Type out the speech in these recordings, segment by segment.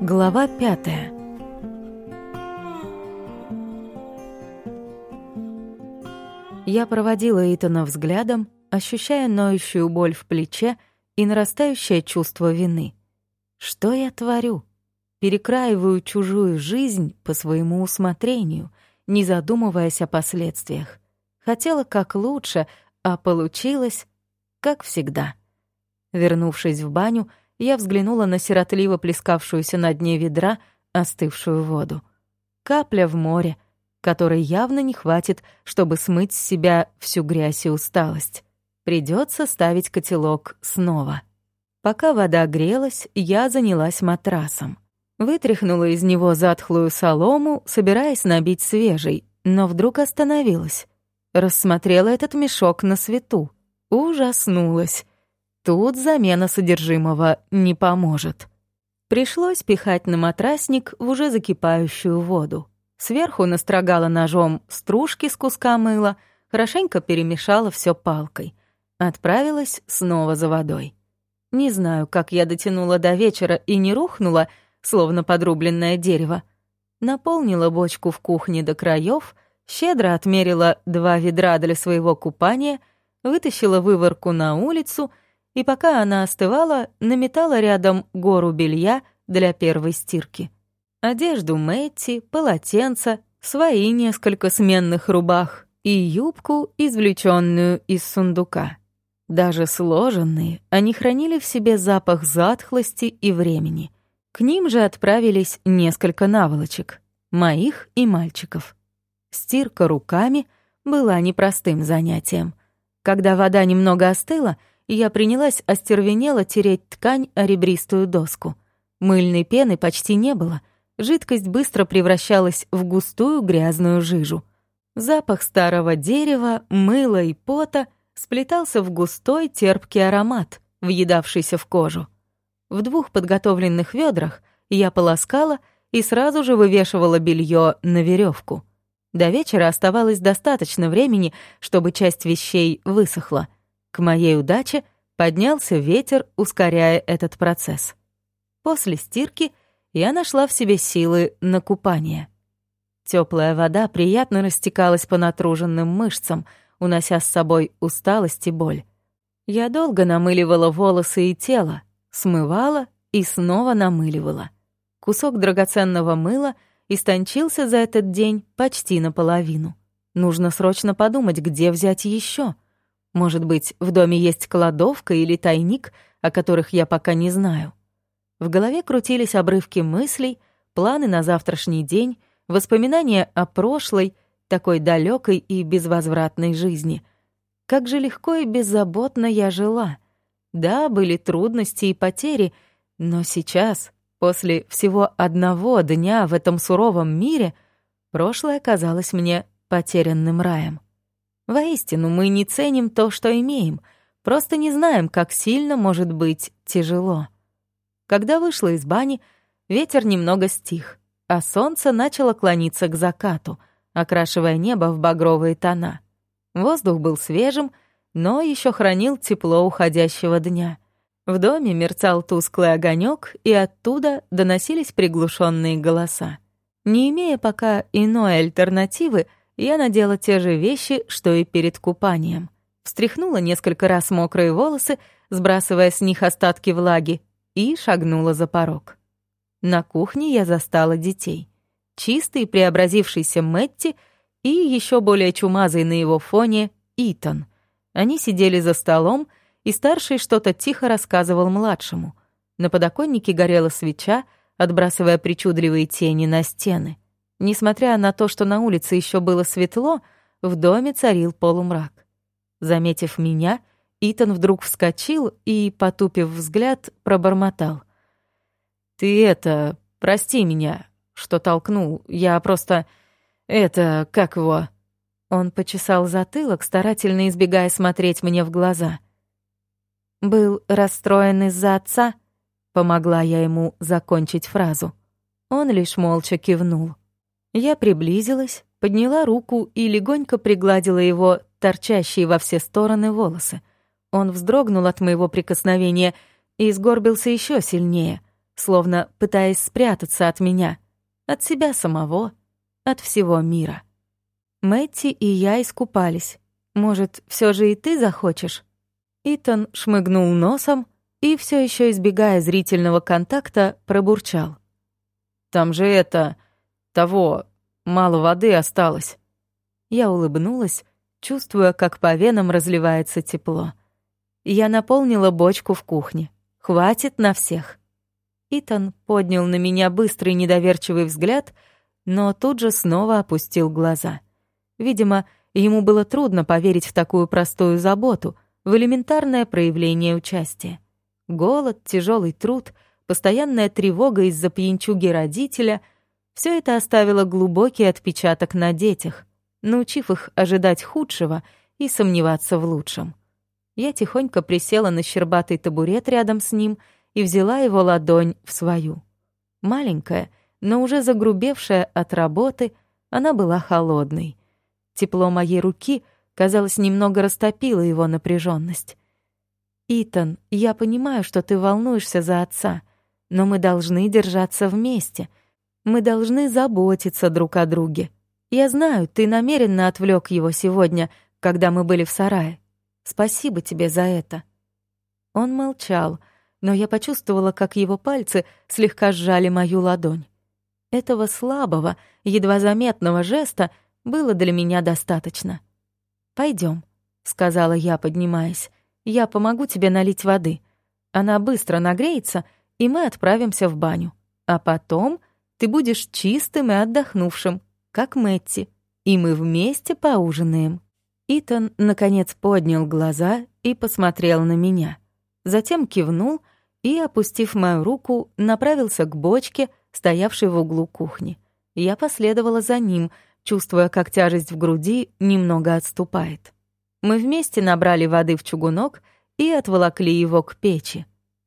Глава пятая. Я проводила Итана взглядом, ощущая ноющую боль в плече и нарастающее чувство вины. Что я творю? Перекраиваю чужую жизнь по своему усмотрению, не задумываясь о последствиях. Хотела как лучше, а получилось, как всегда. Вернувшись в баню, я взглянула на сиротливо плескавшуюся на дне ведра остывшую воду. Капля в море, которой явно не хватит, чтобы смыть с себя всю грязь и усталость. Придется ставить котелок снова. Пока вода грелась, я занялась матрасом. Вытряхнула из него затхлую солому, собираясь набить свежий, но вдруг остановилась. Рассмотрела этот мешок на свету. Ужаснулась. Тут замена содержимого не поможет. Пришлось пихать на матрасник в уже закипающую воду. Сверху настрогала ножом стружки с куска мыла, хорошенько перемешала все палкой. Отправилась снова за водой. Не знаю, как я дотянула до вечера и не рухнула, словно подрубленное дерево. Наполнила бочку в кухне до краев, щедро отмерила два ведра для своего купания, вытащила выворку на улицу — и пока она остывала, наметала рядом гору белья для первой стирки. Одежду Мэтти, полотенца, свои несколько сменных рубах и юбку, извлеченную из сундука. Даже сложенные, они хранили в себе запах затхлости и времени. К ним же отправились несколько наволочек, моих и мальчиков. Стирка руками была непростым занятием. Когда вода немного остыла — и я принялась остервенело тереть ткань о ребристую доску. Мыльной пены почти не было, жидкость быстро превращалась в густую грязную жижу. Запах старого дерева, мыла и пота сплетался в густой терпкий аромат, въедавшийся в кожу. В двух подготовленных ведрах я полоскала и сразу же вывешивала белье на веревку. До вечера оставалось достаточно времени, чтобы часть вещей высохла — к моей удаче поднялся ветер, ускоряя этот процесс. После стирки я нашла в себе силы на купание. Теплая вода приятно растекалась по натруженным мышцам, унося с собой усталость и боль. Я долго намыливала волосы и тело, смывала и снова намыливала. Кусок драгоценного мыла истончился за этот день почти наполовину. Нужно срочно подумать, где взять еще. Может быть, в доме есть кладовка или тайник, о которых я пока не знаю. В голове крутились обрывки мыслей, планы на завтрашний день, воспоминания о прошлой, такой далекой и безвозвратной жизни. Как же легко и беззаботно я жила. Да, были трудности и потери, но сейчас, после всего одного дня в этом суровом мире, прошлое казалось мне потерянным раем. Воистину, мы не ценим то, что имеем, просто не знаем, как сильно может быть тяжело. Когда вышла из бани, ветер немного стих, а солнце начало клониться к закату, окрашивая небо в багровые тона. Воздух был свежим, но еще хранил тепло уходящего дня. В доме мерцал тусклый огонек, и оттуда доносились приглушенные голоса. Не имея пока иной альтернативы, я надела те же вещи, что и перед купанием. Встряхнула несколько раз мокрые волосы, сбрасывая с них остатки влаги, и шагнула за порог. На кухне я застала детей. Чистый преобразившийся Мэтти и еще более чумазый на его фоне Итан. Они сидели за столом, и старший что-то тихо рассказывал младшему. На подоконнике горела свеча, отбрасывая причудливые тени на стены. Несмотря на то, что на улице еще было светло, в доме царил полумрак. Заметив меня, Итан вдруг вскочил и, потупив взгляд, пробормотал. «Ты это, прости меня, что толкнул. Я просто... Это, как его...» Он почесал затылок, старательно избегая смотреть мне в глаза. «Был расстроен из-за отца?» Помогла я ему закончить фразу. Он лишь молча кивнул. Я приблизилась, подняла руку и легонько пригладила его торчащие во все стороны волосы. Он вздрогнул от моего прикосновения и сгорбился еще сильнее, словно пытаясь спрятаться от меня, от себя самого, от всего мира. Мэтти и я искупались. Может, все же и ты захочешь? Итан шмыгнул носом и, все еще избегая зрительного контакта, пробурчал. «Там же это... того... мало воды осталось». Я улыбнулась, чувствуя, как по венам разливается тепло. Я наполнила бочку в кухне. Хватит на всех. Итан поднял на меня быстрый недоверчивый взгляд, но тут же снова опустил глаза. Видимо, ему было трудно поверить в такую простую заботу, в элементарное проявление участия. Голод, тяжелый труд, постоянная тревога из-за пьянчуги родителя — все это оставило глубокий отпечаток на детях, научив их ожидать худшего и сомневаться в лучшем. Я тихонько присела на щербатый табурет рядом с ним и взяла его ладонь в свою. Маленькая, но уже загрубевшая от работы, она была холодной. Тепло моей руки, казалось, немного растопило его напряженность. «Итан, я понимаю, что ты волнуешься за отца, но мы должны держаться вместе. Мы должны заботиться друг о друге. Я знаю, ты намеренно отвлек его сегодня, когда мы были в сарае. Спасибо тебе за это». Он молчал, но я почувствовала, как его пальцы слегка сжали мою ладонь. Этого слабого, едва заметного жеста было для меня достаточно. Пойдем, сказала я, поднимаясь. Я помогу тебе налить воды. Она быстро нагреется, и мы отправимся в баню. А потом ты будешь чистым и отдохнувшим, как Мэтти, и мы вместе поужинаем». Итан, наконец, поднял глаза и посмотрел на меня. Затем кивнул и, опустив мою руку, направился к бочке, стоявшей в углу кухни. Я последовала за ним, чувствуя, как тяжесть в груди немного отступает. Мы вместе набрали воды в чугунок и отволокли его к печи.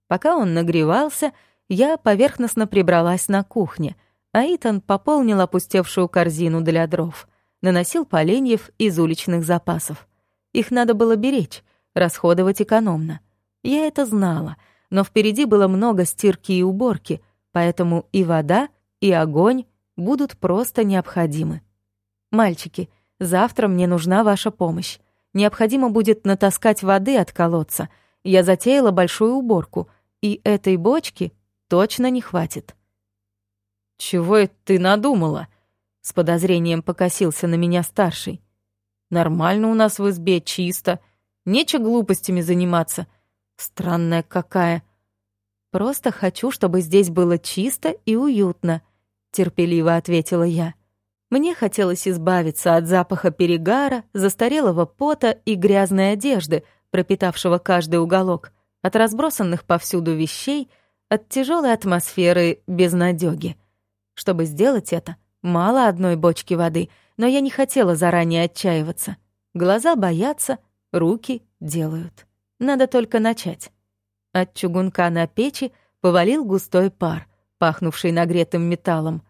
Пока он нагревался, я поверхностно прибралась на кухне, а Итан пополнил опустевшую корзину для дров, наносил поленьев из уличных запасов. Их надо было беречь, расходовать экономно. Я это знала, но впереди было много стирки и уборки, поэтому и вода, и огонь будут просто необходимы. «Мальчики, завтра мне нужна ваша помощь. Необходимо будет натаскать воды от колодца. Я затеяла большую уборку, и этой бочки точно не хватит. «Чего это ты надумала?» С подозрением покосился на меня старший. «Нормально у нас в избе, чисто. Нече глупостями заниматься. Странная какая. Просто хочу, чтобы здесь было чисто и уютно», — терпеливо ответила я. Мне хотелось избавиться от запаха перегара, застарелого пота и грязной одежды, пропитавшего каждый уголок, от разбросанных повсюду вещей, от тяжелой атмосферы безнадёги. Чтобы сделать это, мало одной бочки воды, но я не хотела заранее отчаиваться. Глаза боятся, руки делают. Надо только начать. От чугунка на печи повалил густой пар, пахнувший нагретым металлом.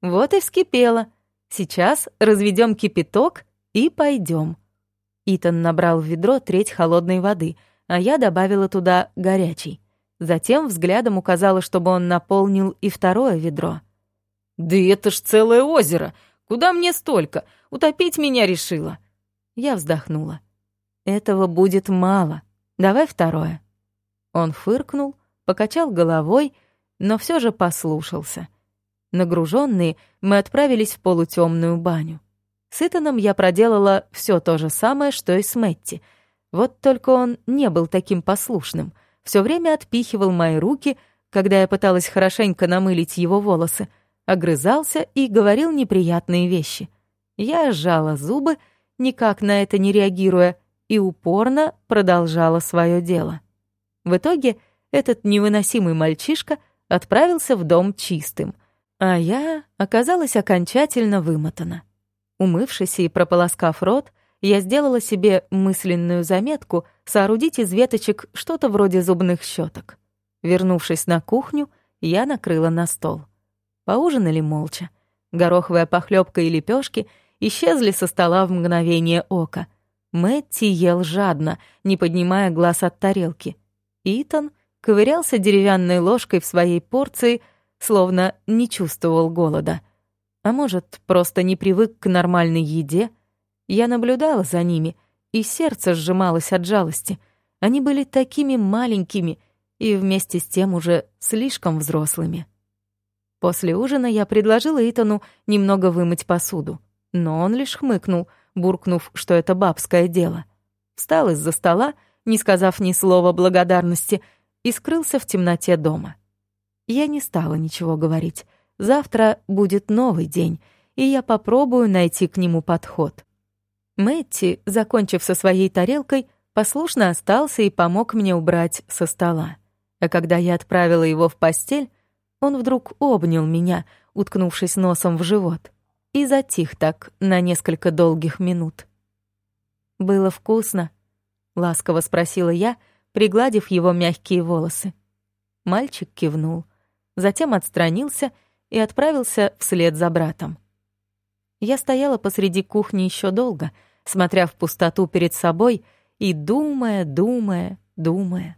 Вот и вскипело — Сейчас разведем кипяток и пойдем. Итан набрал в ведро треть холодной воды, а я добавила туда горячей. Затем взглядом указала, чтобы он наполнил и второе ведро. «Да это ж целое озеро! Куда мне столько? Утопить меня решила!» Я вздохнула. «Этого будет мало. Давай второе». Он фыркнул, покачал головой, но все же послушался — Нагруженные, мы отправились в полутемную баню. С Итаном я проделала все то же самое, что и с Мэтти. Вот только он не был таким послушным. Все время отпихивал мои руки, когда я пыталась хорошенько намылить его волосы, огрызался и говорил неприятные вещи. Я сжала зубы, никак на это не реагируя, и упорно продолжала свое дело. В итоге этот невыносимый мальчишка отправился в дом чистым — а я оказалась окончательно вымотана. Умывшись и прополоскав рот, я сделала себе мысленную заметку соорудить из веточек что-то вроде зубных щеток. Вернувшись на кухню, я накрыла на стол. Поужинали молча. Гороховая похлебка и лепешки исчезли со стола в мгновение ока. Мэтти ел жадно, не поднимая глаз от тарелки. Итан ковырялся деревянной ложкой в своей порции, словно не чувствовал голода. А может, просто не привык к нормальной еде? Я наблюдала за ними, и сердце сжималось от жалости. Они были такими маленькими и вместе с тем уже слишком взрослыми. После ужина я предложила Итану немного вымыть посуду, но он лишь хмыкнул, буркнув, что это бабское дело. Встал из-за стола, не сказав ни слова благодарности, и скрылся в темноте дома. Я не стала ничего говорить. Завтра будет новый день, и я попробую найти к нему подход. Мэтти, закончив со своей тарелкой, послушно остался и помог мне убрать со стола. А когда я отправила его в постель, он вдруг обнял меня, уткнувшись носом в живот, и затих так на несколько долгих минут. «Было вкусно?» — ласково спросила я, пригладив его мягкие волосы. Мальчик кивнул, затем отстранился и отправился вслед за братом. Я стояла посреди кухни еще долго, смотря в пустоту перед собой и думая, думая, думая.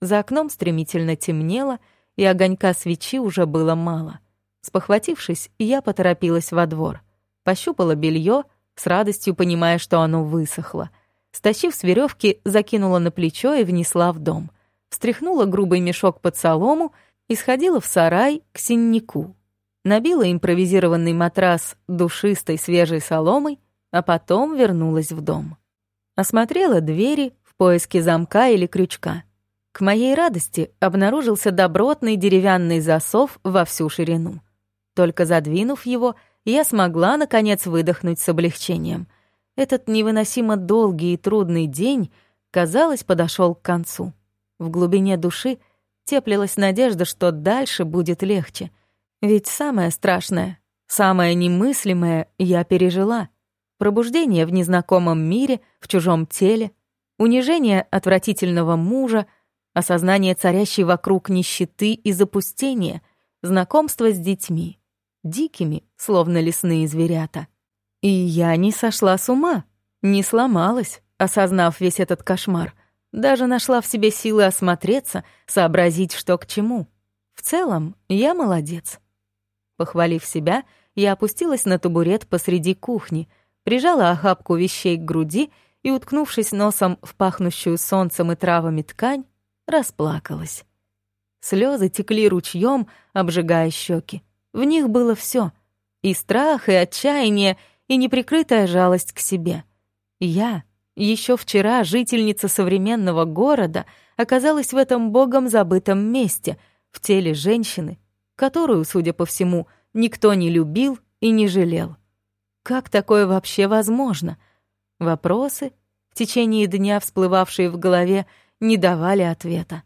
За окном стремительно темнело — и огонька свечи уже было мало. Спохватившись, я поторопилась во двор. Пощупала белье, с радостью понимая, что оно высохло. Стащив с веревки, закинула на плечо и внесла в дом. Встряхнула грубый мешок под солому и сходила в сарай к синнику. Набила импровизированный матрас душистой свежей соломой, а потом вернулась в дом. Осмотрела двери в поиске замка или крючка — к моей радости обнаружился добротный деревянный засов во всю ширину. Только задвинув его, я смогла, наконец, выдохнуть с облегчением. Этот невыносимо долгий и трудный день, казалось, подошел к концу. В глубине души теплилась надежда, что дальше будет легче. Ведь самое страшное, самое немыслимое я пережила. Пробуждение в незнакомом мире, в чужом теле, унижение отвратительного мужа — осознание царящей вокруг нищеты и запустения, знакомство с детьми, дикими, словно лесные зверята. И я не сошла с ума, не сломалась, осознав весь этот кошмар, даже нашла в себе силы осмотреться, сообразить, что к чему. В целом, я молодец. Похвалив себя, я опустилась на табурет посреди кухни, прижала охапку вещей к груди и, уткнувшись носом в пахнущую солнцем и травами ткань, расплакалась. Слезы текли ручьем, обжигая щеки. В них было все: и страх, и отчаяние, и неприкрытая жалость к себе. Я, еще вчера жительница современного города, оказалась в этом богом забытом месте, в теле женщины, которую, судя по всему, никто не любил и не жалел. Как такое вообще возможно? Вопросы, в течение дня всплывавшие в голове, не давали ответа.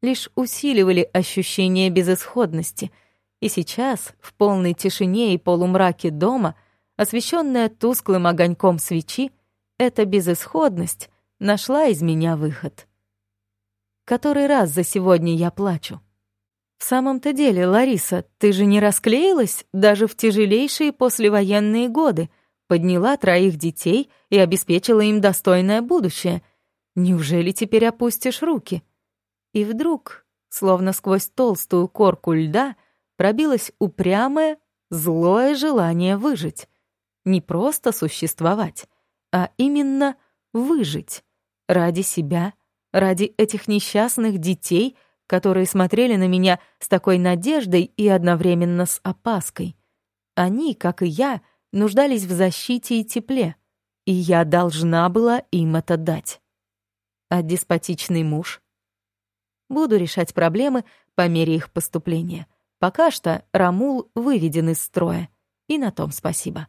Лишь усиливали ощущение безысходности. И сейчас, в полной тишине и полумраке дома, освещенная тусклым огоньком свечи, эта безысходность нашла из меня выход. Который раз за сегодня я плачу. В самом-то деле, Лариса, ты же не расклеилась даже в тяжелейшие послевоенные годы, подняла троих детей и обеспечила им достойное будущее — Неужели теперь опустишь руки? И вдруг, словно сквозь толстую корку льда, пробилось упрямое, злое желание выжить. Не просто существовать, а именно выжить. Ради себя, ради этих несчастных детей, которые смотрели на меня с такой надеждой и одновременно с опаской. Они, как и я, нуждались в защите и тепле, и я должна была им это дать а деспотичный муж? Буду решать проблемы по мере их поступления. Пока что Рамул выведен из строя, и на том спасибо.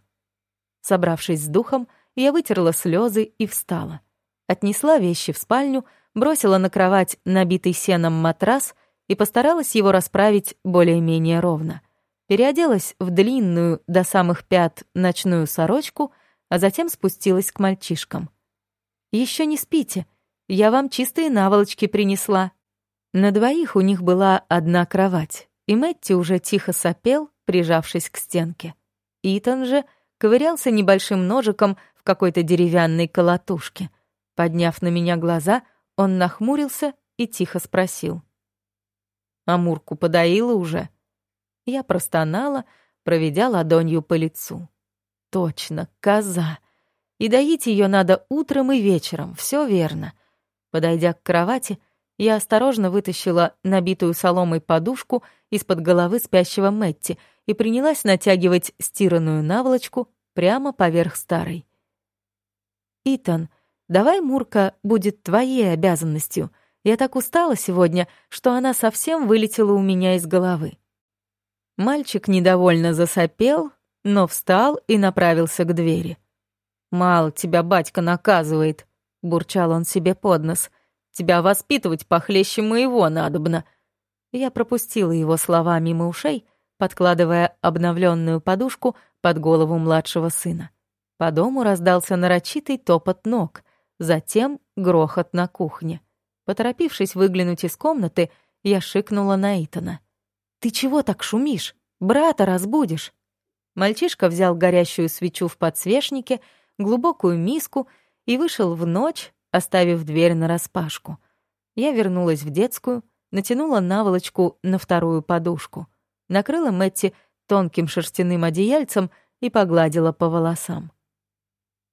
Собравшись с духом, я вытерла слезы и встала. Отнесла вещи в спальню, бросила на кровать набитый сеном матрас и постаралась его расправить более-менее ровно. Переоделась в длинную до самых пят ночную сорочку, а затем спустилась к мальчишкам. «Еще не спите», я вам чистые наволочки принесла». На двоих у них была одна кровать, и Мэтти уже тихо сопел, прижавшись к стенке. Итан же ковырялся небольшим ножиком в какой-то деревянной колотушке. Подняв на меня глаза, он нахмурился и тихо спросил. «Амурку подоила уже?» Я простонала, проведя ладонью по лицу. «Точно, коза. И доить ее надо утром и вечером, все верно». Подойдя к кровати, я осторожно вытащила набитую соломой подушку из-под головы спящего Мэтти и принялась натягивать стиранную наволочку прямо поверх старой. «Итан, давай Мурка будет твоей обязанностью. Я так устала сегодня, что она совсем вылетела у меня из головы». Мальчик недовольно засопел, но встал и направился к двери. «Мало тебя батька наказывает», — бурчал он себе под нос. «Тебя воспитывать похлеще моего надобно». Я пропустила его слова мимо ушей, подкладывая обновленную подушку под голову младшего сына. По дому раздался нарочитый топот ног, затем грохот на кухне. Поторопившись выглянуть из комнаты, я шикнула на Итана. «Ты чего так шумишь? Брата разбудишь!» Мальчишка взял горящую свечу в подсвечнике, глубокую миску и вышел в ночь, оставив дверь нараспашку. Я вернулась в детскую, натянула наволочку на вторую подушку, накрыла Мэтти тонким шерстяным одеяльцем и погладила по волосам.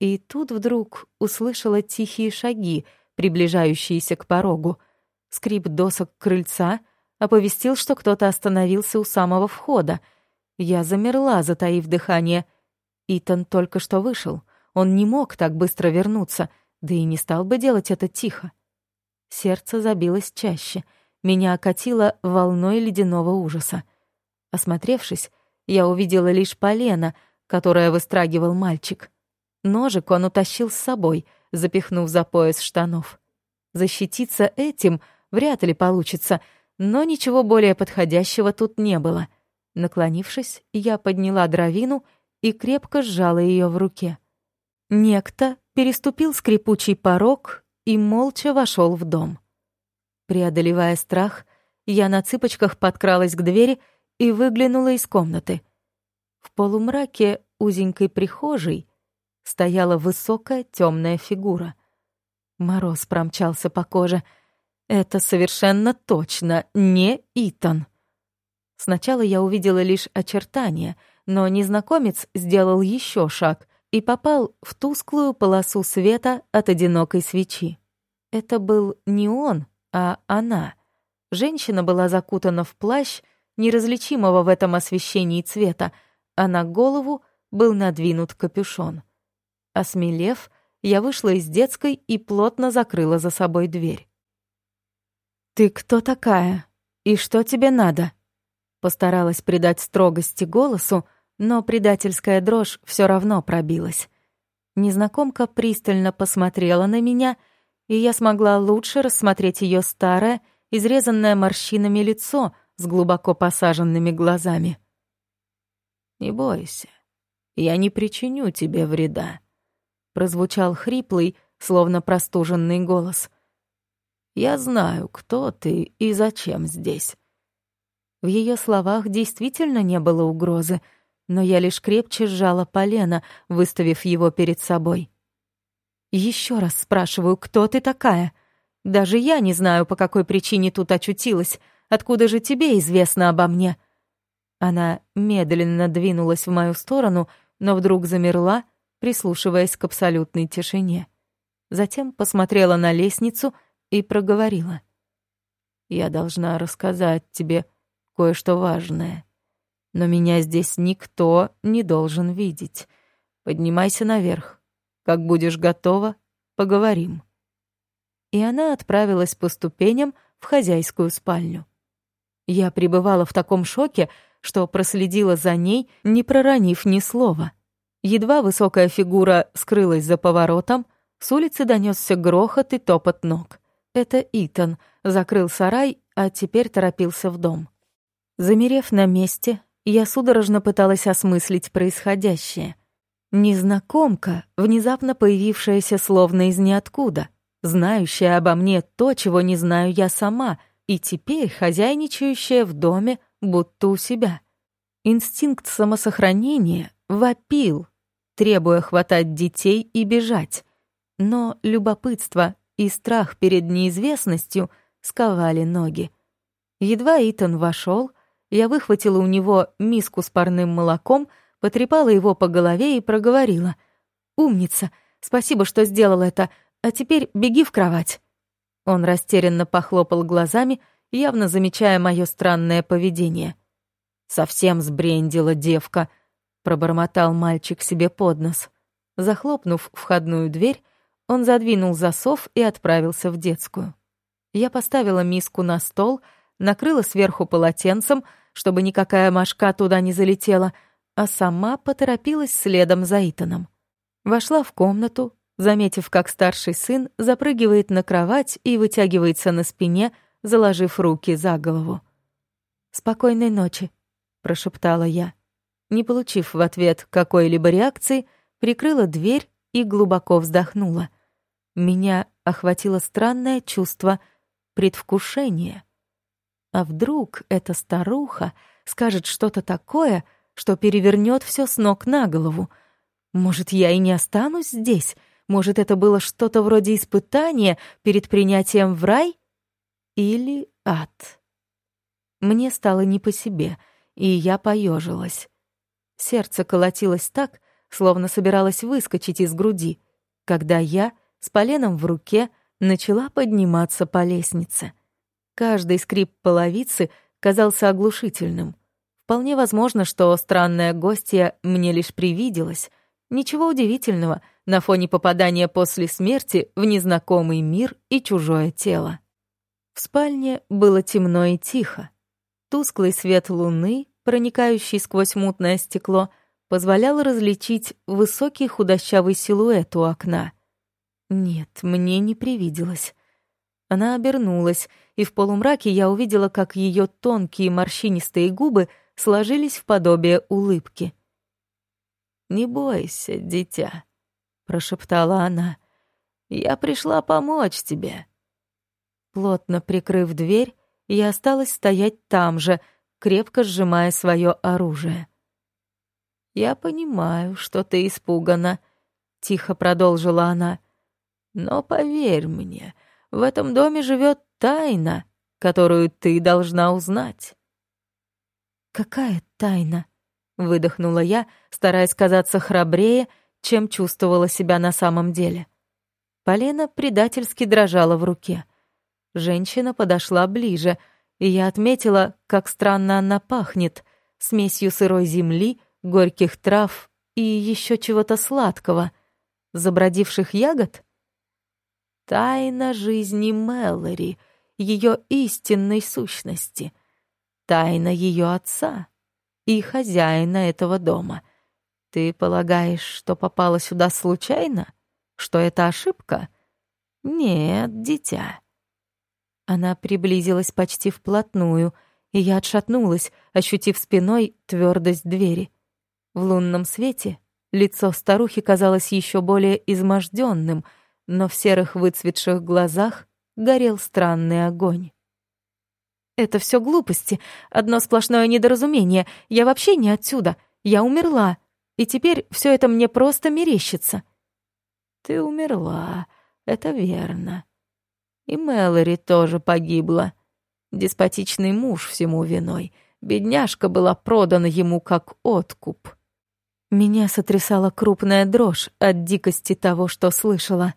И тут вдруг услышала тихие шаги, приближающиеся к порогу. Скрип досок крыльца оповестил, что кто-то остановился у самого входа. Я замерла, затаив дыхание. Итан только что вышел. Он не мог так быстро вернуться, да и не стал бы делать это тихо. Сердце забилось чаще. Меня окатило волной ледяного ужаса. Осмотревшись, я увидела лишь полено, которое выстрагивал мальчик. Ножик он утащил с собой, запихнув за пояс штанов. Защититься этим вряд ли получится, но ничего более подходящего тут не было. Наклонившись, я подняла дровину и крепко сжала ее в руке. Некто переступил скрипучий порог и молча вошел в дом. Преодолевая страх, я на цыпочках подкралась к двери и выглянула из комнаты. В полумраке узенькой прихожей стояла высокая темная фигура. Мороз промчался по коже. Это совершенно точно не Итан. Сначала я увидела лишь очертания, но незнакомец сделал еще шаг и попал в тусклую полосу света от одинокой свечи. Это был не он, а она. Женщина была закутана в плащ, неразличимого в этом освещении цвета, а на голову был надвинут капюшон. Осмелев, я вышла из детской и плотно закрыла за собой дверь. «Ты кто такая? И что тебе надо?» Постаралась придать строгости голосу, но предательская дрожь все равно пробилась. Незнакомка пристально посмотрела на меня, и я смогла лучше рассмотреть ее старое, изрезанное морщинами лицо с глубоко посаженными глазами. «Не бойся, я не причиню тебе вреда», прозвучал хриплый, словно простуженный голос. «Я знаю, кто ты и зачем здесь». В ее словах действительно не было угрозы, но я лишь крепче сжала полено, выставив его перед собой. Еще раз спрашиваю, кто ты такая? Даже я не знаю, по какой причине тут очутилась. Откуда же тебе известно обо мне?» Она медленно двинулась в мою сторону, но вдруг замерла прислушиваясь к абсолютной тишине. Затем посмотрела на лестницу и проговорила. «Я должна рассказать тебе кое-что важное. Но меня здесь никто не должен видеть. Поднимайся наверх. Как будешь готова, поговорим». И она отправилась по ступеням в хозяйскую спальню. Я пребывала в таком шоке, что проследила за ней, не проронив ни слова — Едва высокая фигура скрылась за поворотом, с улицы донесся грохот и топот ног. Это Итан закрыл сарай, а теперь торопился в дом. Замерев на месте, я судорожно пыталась осмыслить происходящее. Незнакомка, внезапно появившаяся словно из ниоткуда, знающая обо мне то, чего не знаю я сама, и теперь хозяйничающая в доме, будто у себя. Инстинкт самосохранения вопил, требуя хватать детей и бежать. Но любопытство и страх перед неизвестностью сковали ноги. Едва Итан вошел, я выхватила у него миску с парным молоком, потрепала его по голове и проговорила. «Умница! Спасибо, что сделал это, а теперь беги в кровать». Он растерянно похлопал глазами, явно замечая мое странное поведение. «Совсем сбрендила девка», — пробормотал мальчик себе под нос. Захлопнув входную дверь, он задвинул засов и отправился в детскую. Я поставила миску на стол, накрыла сверху полотенцем, чтобы никакая мошка туда не залетела, а сама поторопилась следом за Итаном. Вошла в комнату, заметив, как старший сын запрыгивает на кровать и вытягивается на спине, заложив руки за голову. «Спокойной ночи», — прошептала я. Не получив в ответ какой-либо реакции, прикрыла дверь и глубоко вздохнула. Меня охватило странное чувство предвкушения. А вдруг эта старуха скажет что-то такое, что перевернет все с ног на голову? Может, я и не останусь здесь? Может, это было что-то вроде испытания перед принятием в рай? Или ад? Мне стало не по себе, и я поежилась. Сердце колотилось так, словно собиралось выскочить из груди, когда я, с поленом в руке, начала подниматься по лестнице. Каждый скрип половицы казался оглушительным. Вполне возможно, что странная гостья мне лишь привиделась. Ничего удивительного на фоне попадания после смерти в незнакомый мир и чужое тело. В спальне было темно и тихо. Тусклый свет луны, проникающий сквозь мутное стекло, позволял различить высокий худощавый силуэт у окна. Нет, мне не привиделось. Она обернулась, и в полумраке я увидела, как ее тонкие морщинистые губы сложились в подобие улыбки. «Не бойся, дитя», — прошептала она. «Я пришла помочь тебе». Плотно прикрыв дверь, я осталась стоять там же, крепко сжимая свое оружие. «Я понимаю, что ты испугана», — тихо продолжила она. «Но поверь мне, в этом доме живет тайна, которую ты должна узнать». «Какая тайна?» — выдохнула я, стараясь казаться храбрее, чем чувствовала себя на самом деле. Полена предательски дрожала в руке. Женщина подошла ближе, и я отметила, как странно она пахнет, смесью сырой земли, горьких трав и еще чего-то сладкого. Забродивших ягод? Тайна жизни Мэлори, ее истинной сущности. Тайна ее отца и хозяина этого дома. Ты полагаешь, что попала сюда случайно? Что это ошибка? Нет, дитя. Она приблизилась почти вплотную, и я отшатнулась, ощутив спиной твердость двери. В лунном свете лицо старухи казалось еще более изможденным — но в серых выцветших глазах горел странный огонь. «Это все глупости, одно сплошное недоразумение. Я вообще не отсюда. Я умерла, и теперь все это мне просто мерещится». «Ты умерла, это верно. И Мэлори тоже погибла. Деспотичный муж всему виной. Бедняжка была продана ему как откуп». Меня сотрясала крупная дрожь от дикости того, что слышала.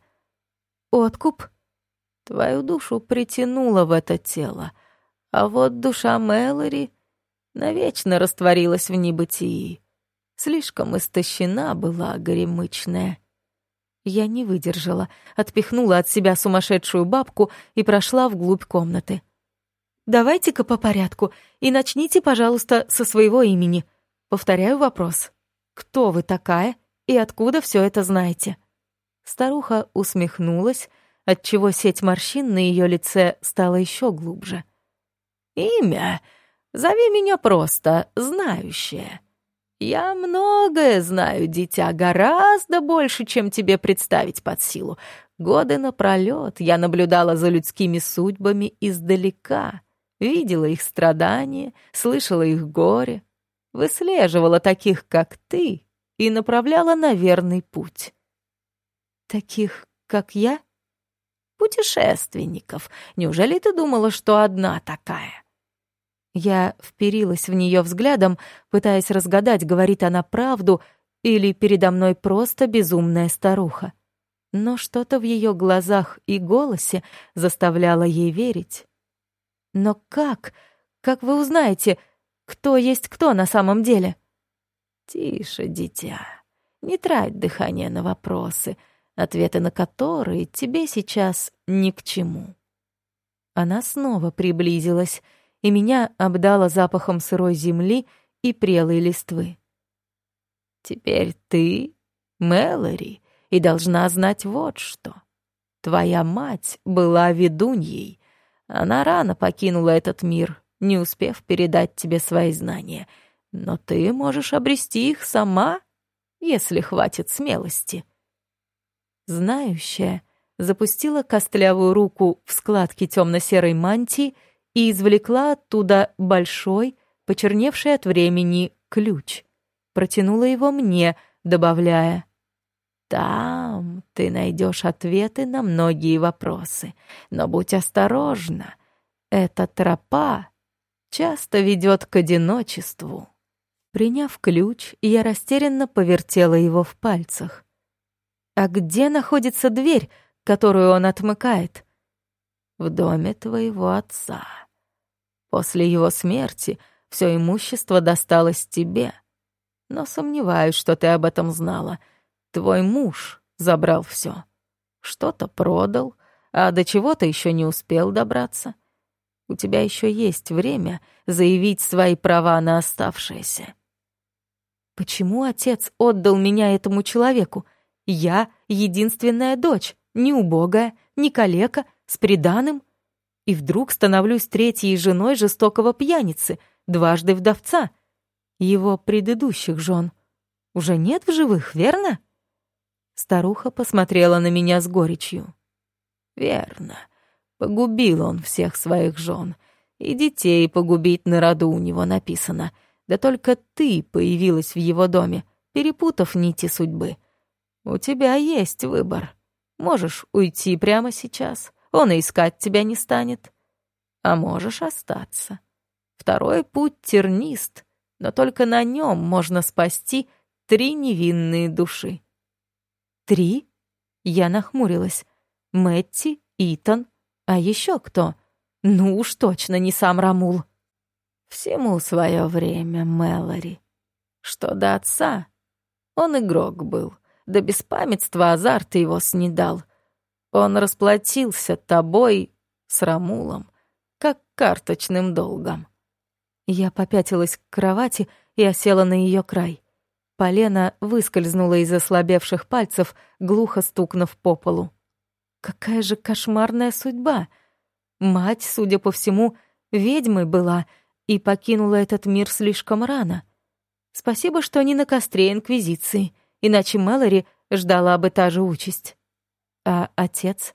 Откуп? Твою душу притянуло в это тело, а вот душа Мэлори навечно растворилась в небытии. Слишком истощена была горемычная. Я не выдержала, отпихнула от себя сумасшедшую бабку и прошла вглубь комнаты. «Давайте-ка по порядку и начните, пожалуйста, со своего имени. Повторяю вопрос. Кто вы такая и откуда все это знаете?» Старуха усмехнулась, отчего сеть морщин на ее лице стала еще глубже. «Имя? Зови меня просто знающая. Я многое знаю, дитя, гораздо больше, чем тебе представить под силу. Годы напролет я наблюдала за людскими судьбами издалека, видела их страдания, слышала их горе, выслеживала таких, как ты, и направляла на верный путь. Таких, как я? путешественников. Неужели ты думала, что одна такая?» Я вперилась в нее взглядом, пытаясь разгадать, говорит она правду или передо мной просто безумная старуха. Но что-то в ее глазах и голосе заставляло ей верить. «Но как? Как вы узнаете, кто есть кто на самом деле?» «Тише, дитя. Не трать дыхание на вопросы, ответы на которые тебе сейчас ни к чему». Она снова приблизилась, и меня обдала запахом сырой земли и прелой листвы. «Теперь ты, Мэлори, и должна знать вот что. Твоя мать была ведуньей. Она рано покинула этот мир, не успев передать тебе свои знания. Но ты можешь обрести их сама, если хватит смелости». Знающая запустила костлявую руку в складки темно-серой мантии и извлекла оттуда большой, почерневший от времени, ключ. Протянула его мне, добавляя «Там ты найдешь ответы на многие вопросы, но будь осторожна, эта тропа часто ведет к одиночеству». Приняв ключ, я растерянно повертела его в пальцах. «А где находится дверь, которую он отмыкает?» «В доме твоего отца», После его смерти все имущество досталось тебе. Но сомневаюсь, что ты об этом знала. Твой муж забрал все. Что-то продал, а до чего-то еще не успел добраться. У тебя еще есть время заявить свои права на оставшееся. Почему отец отдал меня этому человеку? Я — единственная дочь, не убогая, не калека, с приданым — и вдруг становлюсь третьей женой жестокого пьяницы, дважды вдовца. Его предыдущих жен уже нет в живых, верно? Старуха посмотрела на меня с горечью. Верно. Погубил он всех своих жен. И детей погубить на роду у него написано. Да только ты появилась в его доме, перепутав нити судьбы. У тебя есть выбор. Можешь уйти прямо сейчас, он и искать тебя не станет. А можешь остаться. Второй путь тернист, но только на нем можно спасти три невинные души. Три? Я нахмурилась. Мэтти, Итан, а еще кто? Ну уж точно не сам Рамул. Всему свое время, Мэлори. Что до отца? Он игрок был, до беспамятства азарт его снедал — он расплатился тобой с Рамулом, как карточным долгом. Я попятилась к кровати и осела на ее край. Полена выскользнула из ослабевших пальцев, глухо стукнув по полу. Какая же кошмарная судьба! Мать, судя по всему, ведьмой была и покинула этот мир слишком рано. Спасибо, что не на костре Инквизиции, иначе Мэлори ждала бы та же участь. А отец?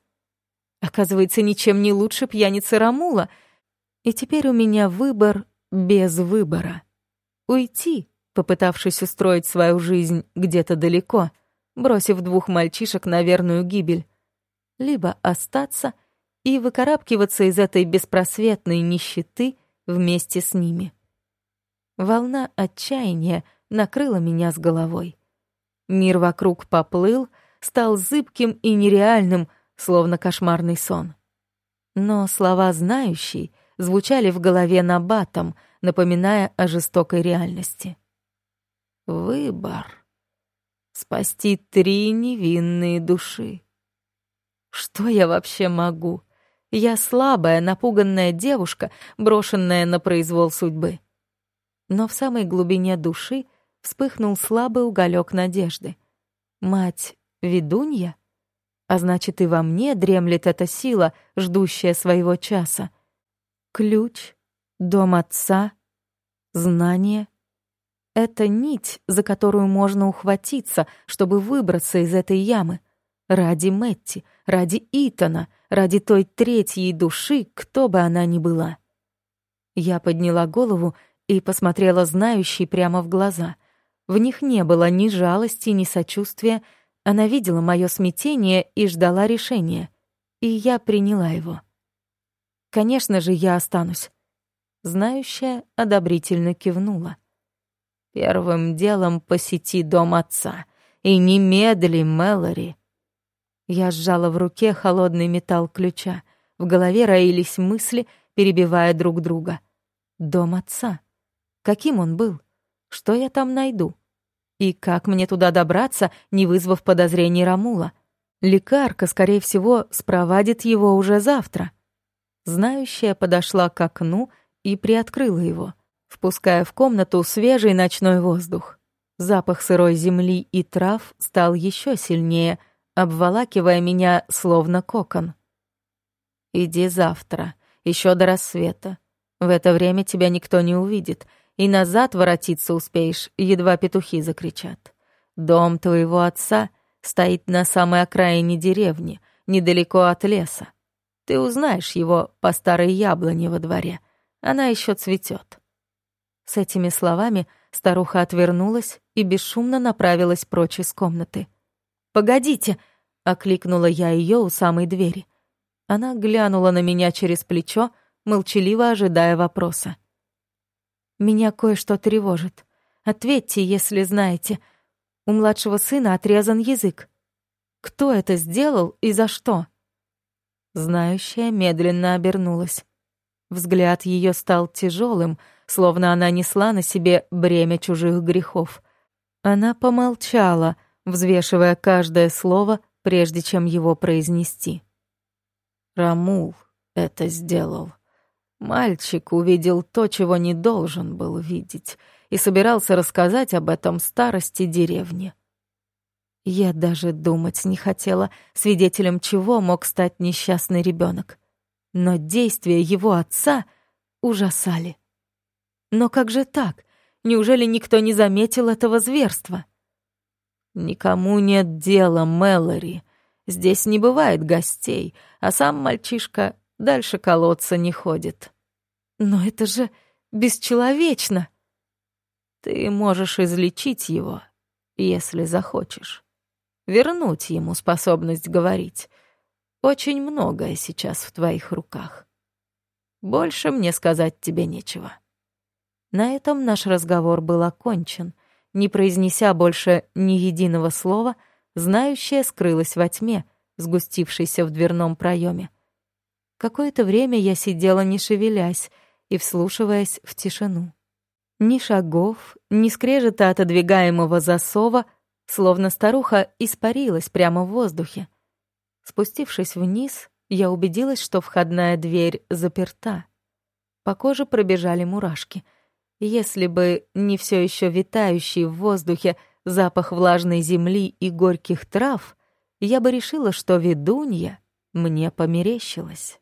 Оказывается, ничем не лучше пьяницы Рамула. И теперь у меня выбор без выбора. Уйти, попытавшись устроить свою жизнь где-то далеко, бросив двух мальчишек на верную гибель. Либо остаться и выкарабкиваться из этой беспросветной нищеты вместе с ними. Волна отчаяния накрыла меня с головой. Мир вокруг поплыл, стал зыбким и нереальным, словно кошмарный сон. Но слова знающей звучали в голове набатом, напоминая о жестокой реальности. Выбор. Спасти три невинные души. Что я вообще могу? Я слабая, напуганная девушка, брошенная на произвол судьбы. Но в самой глубине души вспыхнул слабый уголек надежды. Мать Ведунья? А значит, и во мне дремлет эта сила, ждущая своего часа. Ключ, дом отца, знание — это нить, за которую можно ухватиться, чтобы выбраться из этой ямы. Ради Мэтти, ради Итана, ради той третьей души, кто бы она ни была. Я подняла голову и посмотрела знающей прямо в глаза. В них не было ни жалости, ни сочувствия, она видела мое смятение и ждала решения. и я приняла его. Конечно же, я останусь. Знающая одобрительно кивнула. Первым делом посети дом отца. И немедли, Мэлори. Я сжала в руке холодный металл ключа. В голове роились мысли, перебивая друг друга. Дом отца. Каким он был? Что я там найду? И как мне туда добраться, не вызвав подозрений Рамула? Лекарка, скорее всего, спровадит его уже завтра. Знающая подошла к окну и приоткрыла его, впуская в комнату свежий ночной воздух. Запах сырой земли и трав стал еще сильнее, обволакивая меня словно кокон. «Иди завтра, еще до рассвета. В это время тебя никто не увидит, и назад воротиться успеешь, едва петухи закричат. Дом твоего отца стоит на самой окраине деревни, недалеко от леса. Ты узнаешь его по старой яблоне во дворе. Она еще цветет. С этими словами старуха отвернулась и бесшумно направилась прочь из комнаты. «Погодите!» — окликнула я ее у самой двери. Она глянула на меня через плечо, молчаливо ожидая вопроса. «Меня кое-что тревожит. Ответьте, если знаете. У младшего сына отрезан язык. Кто это сделал и за что?» Знающая медленно обернулась. Взгляд ее стал тяжелым, словно она несла на себе бремя чужих грехов. Она помолчала, взвешивая каждое слово, прежде чем его произнести. Рамул это сделал. Мальчик увидел то, чего не должен был видеть, и собирался рассказать об этом старости деревни. Я даже думать не хотела, свидетелем чего мог стать несчастный ребенок. Но действия его отца ужасали. Но как же так? Неужели никто не заметил этого зверства? Никому нет дела, Мэлори. Здесь не бывает гостей, а сам мальчишка дальше колодца не ходит. Но это же бесчеловечно. Ты можешь излечить его, если захочешь вернуть ему способность говорить. Очень многое сейчас в твоих руках. Больше мне сказать тебе нечего. На этом наш разговор был окончен. Не произнеся больше ни единого слова, знающая скрылась во тьме, сгустившейся в дверном проеме. Какое-то время я сидела, не шевелясь, и вслушиваясь в тишину. Ни шагов, ни скрежета отодвигаемого засова — словно старуха испарилась прямо в воздухе. Спустившись вниз, я убедилась, что входная дверь заперта. По коже пробежали мурашки. Если бы не все еще витающий в воздухе запах влажной земли и горьких трав, я бы решила, что ведунья мне померещилась.